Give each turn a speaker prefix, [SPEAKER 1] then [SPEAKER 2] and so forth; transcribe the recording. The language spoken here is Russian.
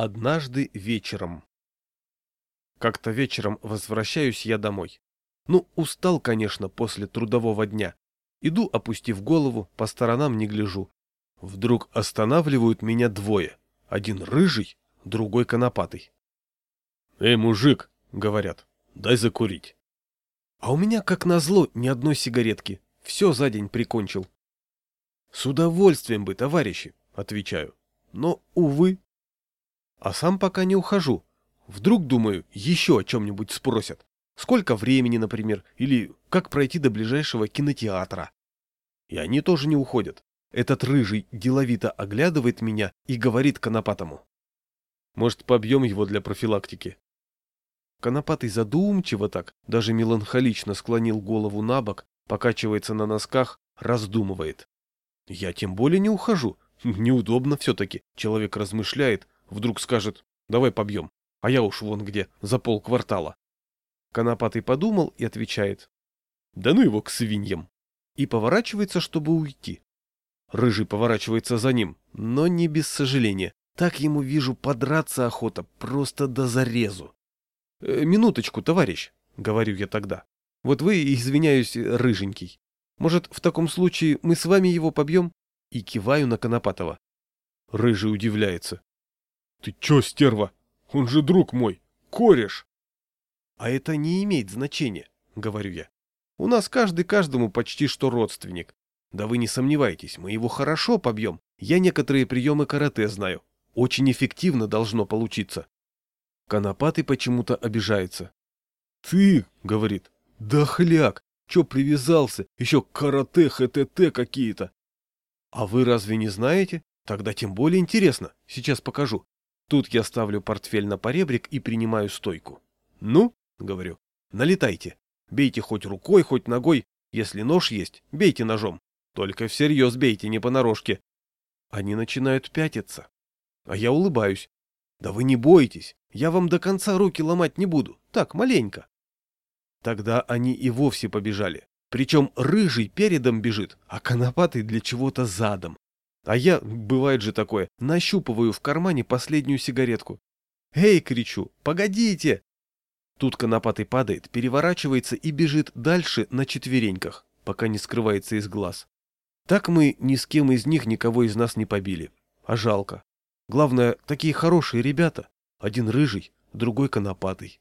[SPEAKER 1] Однажды вечером. Как-то вечером возвращаюсь я домой. Ну, устал, конечно, после трудового дня. Иду, опустив голову, по сторонам не гляжу. Вдруг останавливают меня двое. Один рыжий, другой конопатый. «Эй, мужик!» — говорят. «Дай закурить». А у меня, как назло, ни одной сигаретки. Все за день прикончил. «С удовольствием бы, товарищи», — отвечаю. Но, увы. А сам пока не ухожу. Вдруг, думаю, еще о чем-нибудь спросят. Сколько времени, например, или как пройти до ближайшего кинотеатра. И они тоже не уходят. Этот рыжий деловито оглядывает меня и говорит Конопатому. Может, побьем его для профилактики? Конопатый задумчиво так, даже меланхолично склонил голову на бок, покачивается на носках, раздумывает. Я тем более не ухожу. Неудобно все-таки. Человек размышляет, вдруг скажет «давай побьем», а я уж вон где, за полквартала. Конопатый подумал и отвечает «да ну его к свиньям» и поворачивается, чтобы уйти. Рыжий поворачивается за ним, но не без сожаления. Так ему, вижу, подраться охота, просто до зарезу. «Э, «Минуточку, товарищ», — говорю я тогда. «Вот вы, извиняюсь, рыженький. Может, в таком случае мы с вами его побьем?» И киваю на Конопатова. Рыжий удивляется. «Ты чё, стерва? Он же друг мой, кореш!» «А это не имеет значения», — говорю я. «У нас каждый каждому почти что родственник. Да вы не сомневайтесь, мы его хорошо побьем. Я некоторые приемы карате знаю. Очень эффективно должно получиться. Конопатый почему-то обижается. Ты, говорит, да хляк, чё привязался, еще карате, хтт какие-то. А вы разве не знаете? Тогда тем более интересно. Сейчас покажу. Тут я ставлю портфель на поребрик и принимаю стойку. Ну, говорю, налетайте. Бейте хоть рукой, хоть ногой. Если нож есть, бейте ножом. Только всерьез бейте, не понарошке. Они начинают пятиться. А я улыбаюсь. Да вы не бойтесь, я вам до конца руки ломать не буду. Так, маленько. Тогда они и вовсе побежали. Причем рыжий передом бежит, а конопатый для чего-то задом. А я, бывает же такое, нащупываю в кармане последнюю сигаретку. «Эй!» — кричу. «Погодите!» Тут конопатый падает, переворачивается и бежит дальше на четвереньках, пока не скрывается из глаз. Так мы ни с кем из них никого из нас не побили. А жалко. Главное, такие хорошие ребята. Один рыжий, другой конопатый.